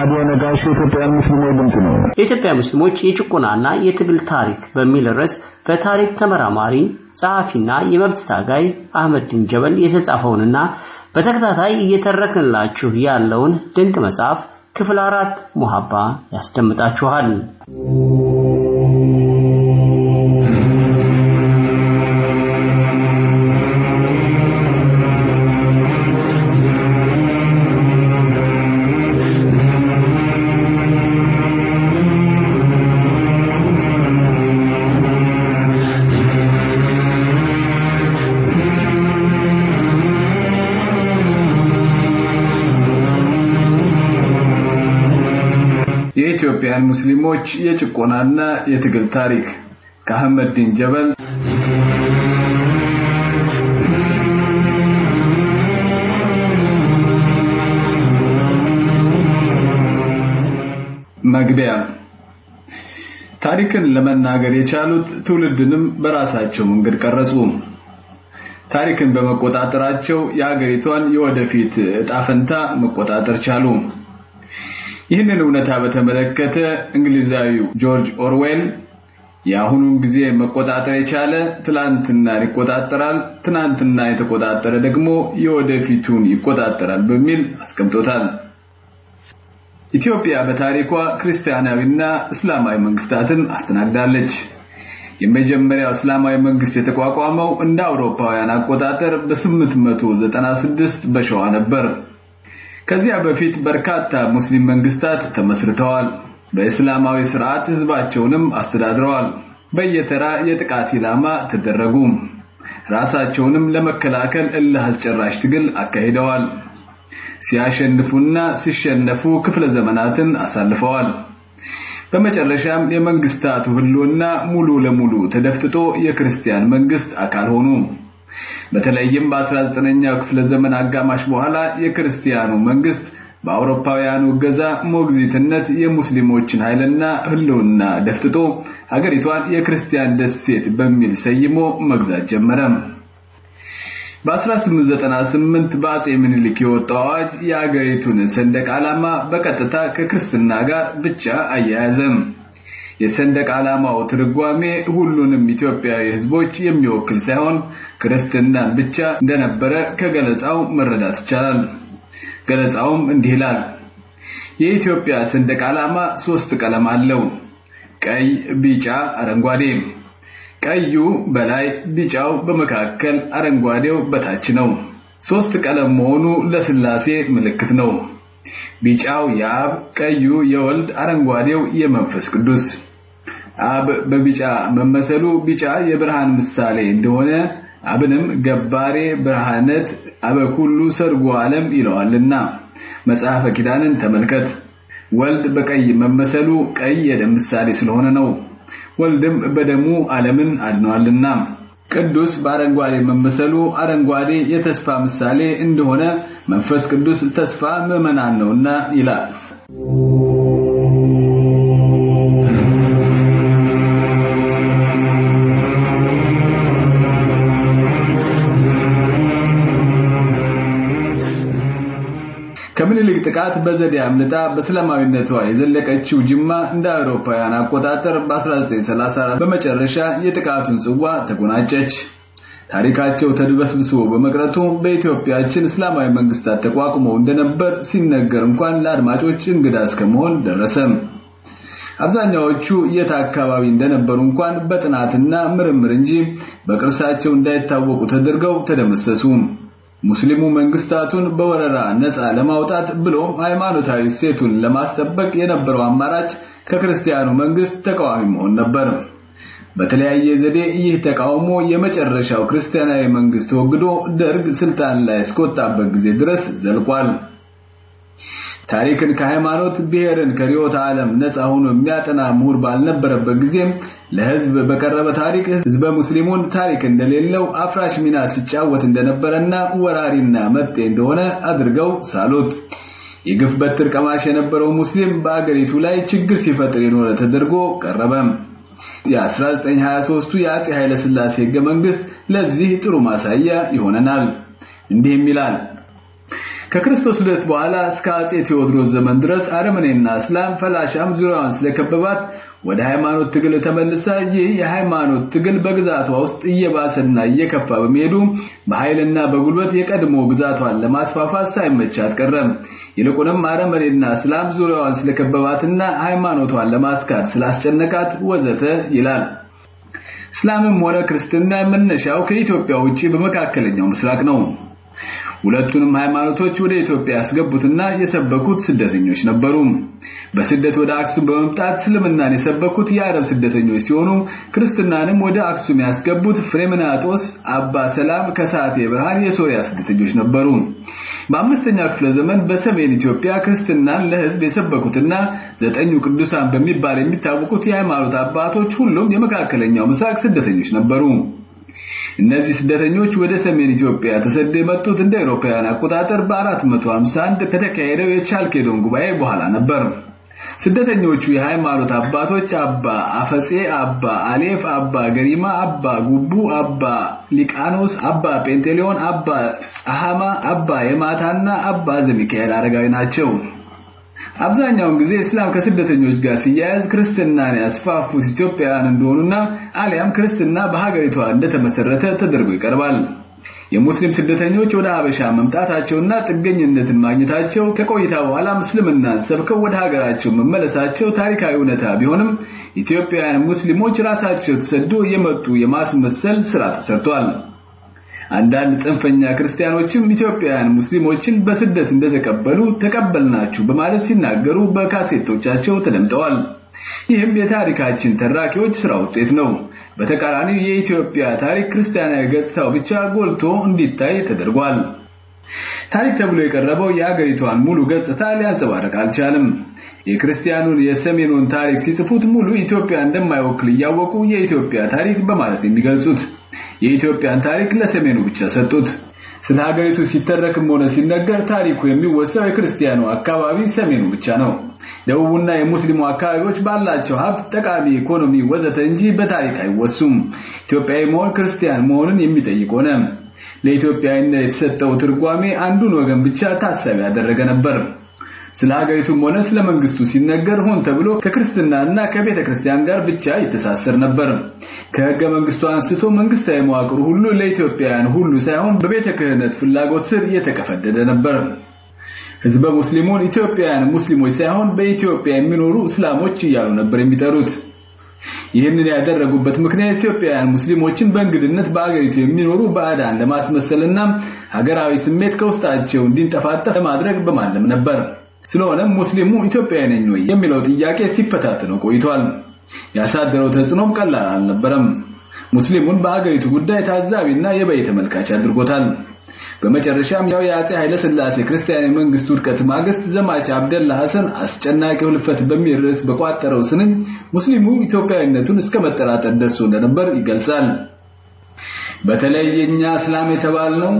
ራዲዮ ነጋሽ የኢትዮጵያን ሙስሊሞች ድምፅ ነው። የኢትዮጵያ ሙስሊሞች የጭቆናና የትግል ታሪክ በሚል ርዕስ በታሪክ ተመራማሪ ጸሐፊና የመብት ታጋይ አህመዲን ጀበል የተጻፈውንና በተከታታይ እየተረክንላችሁ ያለውን ድንቅ መጽሐፍ ክፍል አራት ሙሐባ ያስደምጣችኋል። የኢትዮጵያን ሙስሊሞች የጭቆናና የትግል ታሪክ ከአህመድ ዲን ጀበል መግቢያ ታሪክን ለመናገር የቻሉት ትውልድንም በራሳቸው መንገድ ቀረጹ። ታሪክን በመቆጣጠራቸው የሀገሪቷን የወደፊት እጣ ፈንታ መቆጣጠር ቻሉ። ይህንን እውነታ በተመለከተ እንግሊዛዊው ጆርጅ ኦርዌል የአሁኑን ጊዜ መቆጣጠር የቻለ ትላንትና ይቆጣጠራል፣ ትናንትና የተቆጣጠረ ደግሞ የወደፊቱን ይቆጣጠራል በሚል አስቀምጦታል። ኢትዮጵያ በታሪኳ ክርስቲያናዊና እስላማዊ መንግስታትን አስተናግዳለች። የመጀመሪያው እስላማዊ መንግስት የተቋቋመው እንደ አውሮፓውያን አቆጣጠር በ896 በሸዋ ነበር። ከዚያ በፊት በርካታ ሙስሊም መንግስታት ተመስርተዋል። በእስላማዊ ስርዓት ህዝባቸውንም አስተዳድረዋል። በየተራ የጥቃት ኢላማ ተደረጉ። ራሳቸውንም ለመከላከል እልህ አስጨራሽ ትግል አካሂደዋል። ሲያሸንፉና ሲሸነፉ ክፍለ ዘመናትን አሳልፈዋል። በመጨረሻም የመንግስታቱ ህልውና ሙሉ ለሙሉ ተደፍጥጦ የክርስቲያን መንግስት አካል ሆኑ። በተለይም በ19ኛው ክፍለ ዘመን አጋማሽ በኋላ የክርስቲያኑ መንግስት በአውሮፓውያኑ እገዛ ሞግዚትነት የሙስሊሞችን ኃይልና ህልውና ደፍጥጦ ሀገሪቷን የክርስቲያን ደሴት በሚል ሰይሞ መግዛት ጀመረ። በ1898 በአጼ ምኒልክ የወጣው አዋጅ የሀገሪቱን ሰንደቅ ዓላማ በቀጥታ ከክርስትና ጋር ብቻ አያያዘም። የሰንደቅ ዓላማው ትርጓሜ ሁሉንም ኢትዮጵያዊ ህዝቦች የሚወክል ሳይሆን ክርስትናን ብቻ እንደነበረ ከገለጻው መረዳት ይቻላል። ገለጻውም እንዲህ ይላል። የኢትዮጵያ ሰንደቅ ዓላማ ሶስት ቀለም አለው። ቀይ፣ ቢጫ፣ አረንጓዴ። ቀዩ በላይ፣ ቢጫው በመካከል፣ አረንጓዴው በታች ነው። ሶስት ቀለም መሆኑ ለስላሴ ምልክት ነው። ቢጫው የአብ፣ ቀዩ የወልድ፣ አረንጓዴው የመንፈስ ቅዱስ። አብ በቢጫ መመሰሉ ቢጫ የብርሃን ምሳሌ እንደሆነ አብንም ገባሬ ብርሃነት አበኩሉ ሰርጎ ዓለም ይለዋልና መጽሐፈ ኪዳንን ተመልከት። ወልድ በቀይ መመሰሉ ቀይ የደም ምሳሌ ስለሆነ ነው። ወልድም በደሙ ዓለምን አድኗልና። ቅዱስ በአረንጓዴ መመሰሉ አረንጓዴ የተስፋ ምሳሌ እንደሆነ መንፈስ ቅዱስ ተስፋ ምዕመናን ነውና ይላል። ጥቃት በዘዴ አምልጣ በእስላማዊነቷ የዘለቀችው ጅማ እንደ አውሮፓውያን አቆጣጠር በ1934 በመጨረሻ የጥቃቱን ጽዋ ተጎናጨች። ታሪካቸው ተድበስብሶ በመቅረቱ በኢትዮጵያችን እስላማዊ መንግስታት ተቋቁመው እንደነበር ሲነገር እንኳን ለአድማጮች እንግዳ እስከመሆን ደረሰ። አብዛኛዎቹ የት አካባቢ እንደነበሩ እንኳን በጥናትና ምርምር እንጂ በቅርሳቸው እንዳይታወቁ ተደርገው ተደመሰሱ። ሙስሊሙ መንግስታቱን በወረራ ነፃ ለማውጣት ብሎም ሃይማኖታዊ ሴቱን ለማስጠበቅ የነበረው አማራጭ ከክርስቲያኑ መንግስት ተቃዋሚ መሆን ነበር። በተለያየ ዘዴ ይህ ተቃውሞ የመጨረሻው ክርስቲያናዊ መንግስት ተወግዶ ደርግ ስልጣን ላይ እስከወጣበት ጊዜ ድረስ ዘልቋል። ታሪክን ከሃይማኖት ብሔርን ከርዕዮተ ዓለም ነፃ ሆኖ የሚያጠና ምሁር ባልነበረበት ጊዜም ለህዝብ በቀረበ ታሪክ ህዝበ ሙስሊሙን ታሪክ እንደሌለው አፍራሽ ሚና ሲጫወት እንደነበረና ወራሪና መጤ እንደሆነ አድርገው ሳሉት። የግፍ በትር ቀማሽ የነበረው ሙስሊም በአገሪቱ ላይ ችግር ሲፈጥር የኖረ ተደርጎ ቀረበ። የ1923ቱ የአጼ ኃይለ ሥላሴ ህገ መንግስት ለዚህ ጥሩ ማሳያ ይሆነናል። እንዲህም ይላል ከክርስቶስ ልደት በኋላ እስከ አጼ ቴዎድሮስ ዘመን ድረስ አረመኔና እስላም ፈላሻም ዙሪያዋን ስለከበባት ወደ ሃይማኖት ትግል ተመልሳ ይህ የሃይማኖት ትግል በግዛቷ ውስጥ እየባሰና እየከፋ በመሄዱ በኃይልና በጉልበት የቀድሞ ግዛቷን ለማስፋፋት ሳይመቻት ቀረም። ይልቁንም አረመኔና እስላም ዙሪያዋን ስለከበባትና ሃይማኖቷን ለማስካት ስላስጨነቃት ወዘተ ይላል። እስላምም ሆነ ክርስትና መነሻው ከኢትዮጵያ ውጪ በመካከለኛው ምስራቅ ነው። ሁለቱንም ሃይማኖቶች ወደ ኢትዮጵያ ያስገቡትና የሰበኩት ስደተኞች ነበሩ። በስደት ወደ አክሱም በመምጣት እስልምናን የሰበኩት የአረብ ስደተኞች ሲሆኑ ክርስትናንም ወደ አክሱም ያስገቡት ፍሬምናጦስ፣ አባ ሰላም ከሳቴ ብርሃን የሶሪያ ስደተኞች ነበሩ። በአምስተኛው ክፍለ ዘመን በሰሜን ኢትዮጵያ ክርስትናን ለሕዝብ የሰበኩትና ዘጠኙ ቅዱሳን በሚባል የሚታወቁት የሃይማኖት አባቶች ሁሉም የመካከለኛው ምስራቅ ስደተኞች ነበሩ። እነዚህ ስደተኞች ወደ ሰሜን ኢትዮጵያ ተሰደው የመጡት እንደ አውሮፓውያን አቆጣጠር በ451 ከተካሄደው የቻልኬዶን ጉባኤ በኋላ ነበር። ስደተኞቹ የሃይማኖት አባቶች አባ አፈጼ፣ አባ አሌፍ፣ አባ ገሪማ፣ አባ ጉቡ፣ አባ ሊቃኖስ፣ አባ ጴንቴሌዮን፣ አባ ጸሐማ፣ አባ የማታና አባ ዘሚካኤል አረጋዊ ናቸው። አብዛኛውን ጊዜ እስላም ከስደተኞች ጋር ሲያያዝ ክርስትናን ያስፋፉት ኢትዮጵያውያን እንደሆኑና አሊያም ክርስትና በሀገሪቷ እንደተመሰረተ ተደርጎ ይቀርባል። የሙስሊም ስደተኞች ወደ ሀበሻ መምጣታቸውና ጥገኝነትን ማግኘታቸው ከቆይታ በኋላ እስልምናን ሰብከው ወደ ሀገራቸው መመለሳቸው ታሪካዊ እውነታ ቢሆንም ኢትዮጵያውያን ሙስሊሞች ራሳቸው ተሰዶ የመጡ የማስመሰል ስራ ተሰርቷል። አንዳንድ ጽንፈኛ ክርስቲያኖችም ኢትዮጵያውያን ሙስሊሞችን በስደት እንደተቀበሉ ተቀበልናችሁ በማለት ሲናገሩ በካሴቶቻቸው ተደምጠዋል። ይህም የታሪካችን ተራኪዎች ስራ ውጤት ነው። በተቃራኒው የኢትዮጵያ ታሪክ ክርስቲያናዊ ገጽታው ብቻ ጎልቶ እንዲታይ ተደርጓል። ታሪክ ተብሎ የቀረበው የአገሪቷን ሙሉ ገጽታ ሊያንጸባርቅ አልቻለም። የክርስቲያኑን የሰሜኑን ታሪክ ሲጽፉት ሙሉ ኢትዮጵያ እንደማይወክል እያወቁ የኢትዮጵያ ታሪክ በማለት የሚገልጹት የኢትዮጵያን ታሪክ ለሰሜኑ ብቻ ሰጡት። ስለ ሀገሪቱ ሲተረክም ሆነ ሲነገር ታሪኩ የሚወሳው የክርስቲያኑ አካባቢ ሰሜኑ ብቻ ነው። ደቡቡና የሙስሊሙ አካባቢዎች ባላቸው ሀብት፣ ጠቃሚ ኢኮኖሚ ወዘተ እንጂ በታሪክ አይወሱም። ኢትዮጵያዊ መሆን ክርስቲያን መሆንን የሚጠይቅ ሆነ። ለኢትዮጵያዊነት የተሰጠው ትርጓሜ አንዱን ወገን ብቻ ታሳቢ ያደረገ ነበር። ስለ ሀገሪቱም ሆነ ስለ መንግስቱ ሲነገር ሆን ተብሎ ከክርስትናና ከቤተ ክርስቲያን ጋር ብቻ ይተሳሰር ነበር። ከህገ መንግስቱ አንስቶ መንግስታዊ መዋቅሩ ሁሉ ለኢትዮጵያውያን ሁሉ ሳይሆን በቤተ ክህነት ፍላጎት ስር የተቀፈደደ ነበር። ህዝበ ሙስሊሙን ኢትዮጵያውያን ሙስሊሞች ሳይሆን በኢትዮጵያ የሚኖሩ እስላሞች እያሉ ነበር የሚጠሩት። ይህንን ያደረጉበት ምክንያት ኢትዮጵያውያን ሙስሊሞችን በእንግድነት በአገሪቱ የሚኖሩ ባዕዳን ለማስመሰልና ሀገራዊ ስሜት ከውስጣቸው እንዲንጠፋጠፍ ለማድረግ በማለም ነበር። ስለሆነም ሙስሊሙ ኢትዮጵያዊ ነኝ ወይ የሚለው ጥያቄ ሲፈታተነው ቆይቷል። ያሳደረው ተጽዕኖም ቀላል አልነበረም። ሙስሊሙን በአገሪቱ ጉዳይ ታዛቢና የበይ ተመልካች አድርጎታል። በመጨረሻም ያው የአጼ ኃይለ ሥላሴ ክርስቲያን መንግስት ውድቀት ማግስት ዘማች አብደላ ሐሰን አስጨናቂው ህልፈት በሚል ርዕስ በቋጠረው ስንኝ ሙስሊሙ ኢትዮጵያዊነቱን እስከ መጠራጠር ደርሶ እንደነበር ይገልጻል። በተለይ የኛ እስላም የተባልነው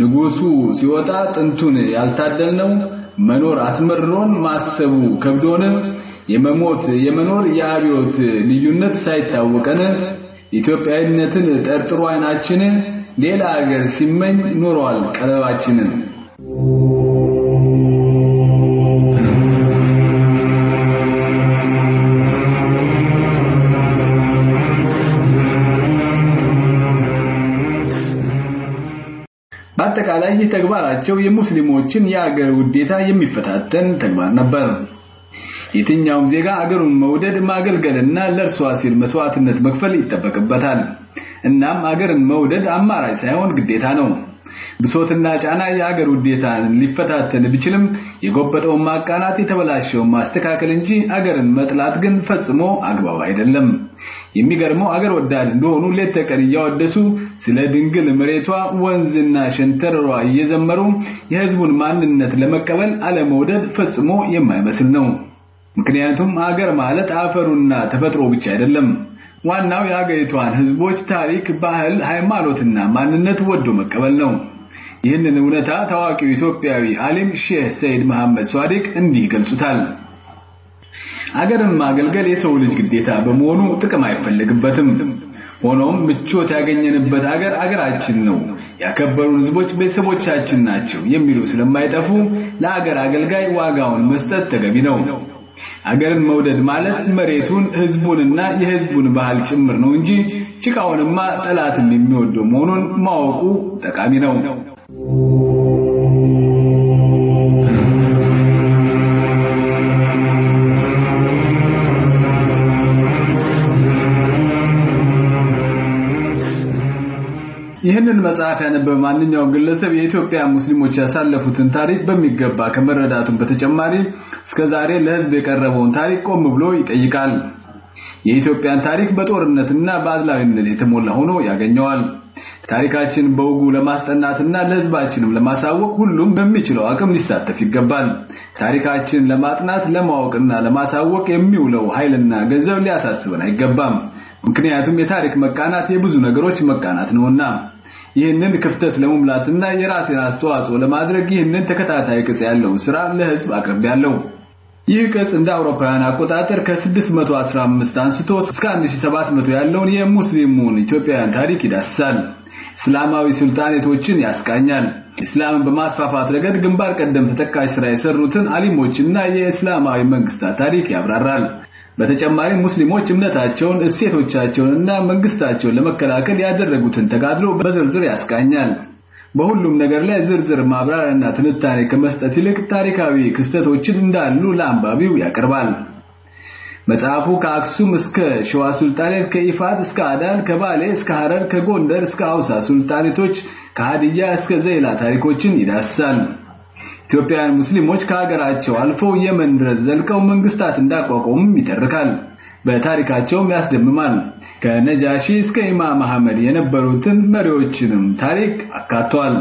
ንጉሱ ሲወጣ ጥንቱን ያልታደልነው መኖር አስመርሮን ማሰቡ ከብዶን የመሞት የመኖር የአብዮት ልዩነት ሳይታወቀን ኢትዮጵያዊነትን ጠርጥሮ አይናችን ሌላ ሀገር ሲመኝ ኖሯል ቀለባችንን። በአጠቃላይ ይህ ተግባራቸው የሙስሊሞችን የአገር ውዴታ የሚፈታተን ተግባር ነበር። የትኛውም ዜጋ አገሩን መውደድ ማገልገልና ለእርሷ ሲል መስዋዕትነት መክፈል ይጠበቅበታል። እናም አገርን መውደድ አማራጭ ሳይሆን ግዴታ ነው። ብሶትና ጫና የአገር ውዴታን ሊፈታተን ቢችልም የጎበጠውን ማቃናት የተበላሸውን ማስተካከል እንጂ አገርን መጥላት ግን ፈጽሞ አግባብ አይደለም። የሚገርመው አገር ወዳድ እንደሆኑ ሌት ተቀን እያወደሱ ስለ ድንግል መሬቷ ወንዝና ሸንተረሯ እየዘመሩ የሕዝቡን ማንነት ለመቀበል አለመውደድ ፈጽሞ የማይመስል ነው። ምክንያቱም አገር ማለት አፈሩና ተፈጥሮ ብቻ አይደለም። ዋናው የሀገሪቷን ህዝቦች ታሪክ፣ ባህል፣ ሃይማኖትና ማንነት ወዶ መቀበል ነው። ይህንን እውነታ ታዋቂው ኢትዮጵያዊ አሊም ሼህ ሰይድ መሐመድ ሷዲቅ እንዲህ ይገልጹታል። አገርን ማገልገል የሰው ልጅ ግዴታ በመሆኑ ጥቅም አይፈልግበትም። ሆኖም ምቾት ያገኘንበት አገር አገራችን ነው። ያከበሩን ህዝቦች ቤተሰቦቻችን ናቸው የሚሉ ስለማይጠፉ ለአገር አገልጋይ ዋጋውን መስጠት ተገቢ ነው። አገርን መውደድ ማለት መሬቱን ህዝቡንና የህዝቡን ባህል ጭምር ነው እንጂ ጭቃውንማ ጠላትም የሚወደው መሆኑን ማወቁ ጠቃሚ ነው። መጽሐፍ ያነበበ ማንኛውም ግለሰብ የኢትዮጵያ ሙስሊሞች ያሳለፉትን ታሪክ በሚገባ ከመረዳቱን በተጨማሪ እስከዛሬ ለህዝብ የቀረበውን ታሪክ ቆም ብሎ ይጠይቃል። የኢትዮጵያን ታሪክ በጦርነትና በአድላዊነት የተሞላ ሆኖ ያገኘዋል። ታሪካችን በውጉ ለማስጠናትና ለህዝባችንም ለማሳወቅ ሁሉም በሚችለው አቅም ሊሳተፍ ይገባል። ታሪካችን ለማጥናት ለማወቅና ለማሳወቅ የሚውለው ኃይልና ገንዘብ ሊያሳስበን አይገባም። ምክንያቱም የታሪክ መቃናት የብዙ ነገሮች መቃናት ነውና። ይህንን ክፍተት ለመሙላትና የራሴን አስተዋጽኦ ለማድረግ ይህንን ተከታታይ ቅጽ ያለውን ስራ ለህዝብ አቅርቤያለሁ። ይህ ቅጽ እንደ አውሮፓውያን አቆጣጠር ከ615 አንስቶ እስከ 1700 ያለውን የሙስሊሙን ኢትዮጵያውያን ታሪክ ይዳስሳል። እስላማዊ ሱልጣኔቶችን ያስቃኛል። እስላምን በማስፋፋት ረገድ ግንባር ቀደም ተጠቃሽ ስራ የሰሩትን አሊሞችና የእስላማዊ መንግስታት ታሪክ ያብራራል። በተጨማሪም ሙስሊሞች እምነታቸውን፣ እሴቶቻቸውንና መንግስታቸውን ለመከላከል ያደረጉትን ተጋድሎ በዝርዝር ያስቃኛል። በሁሉም ነገር ላይ ዝርዝር ማብራሪያና ትንታኔ ከመስጠት ይልቅ ታሪካዊ ክስተቶችን እንዳሉ ለአንባቢው ያቀርባል። መጽሐፉ ከአክሱም እስከ ሸዋ ሱልጣኔት፣ ከኢፋት እስከ አዳል፣ ከባሌ እስከ ሐረር፣ ከጎንደር እስከ አውሳ ሱልጣኔቶች፣ ከሃዲያ እስከ ዘይላ ታሪኮችን ይዳስሳል። ኢትዮጵያውያን ሙስሊሞች ከሀገራቸው አልፈው የመን ድረስ ዘልቀው መንግስታት እንዳቋቋሙም ይተርካል። በታሪካቸውም ያስደምማል። ከነጃሺ እስከ ኢማም አህመድ የነበሩትን መሪዎችንም ታሪክ አካቷል።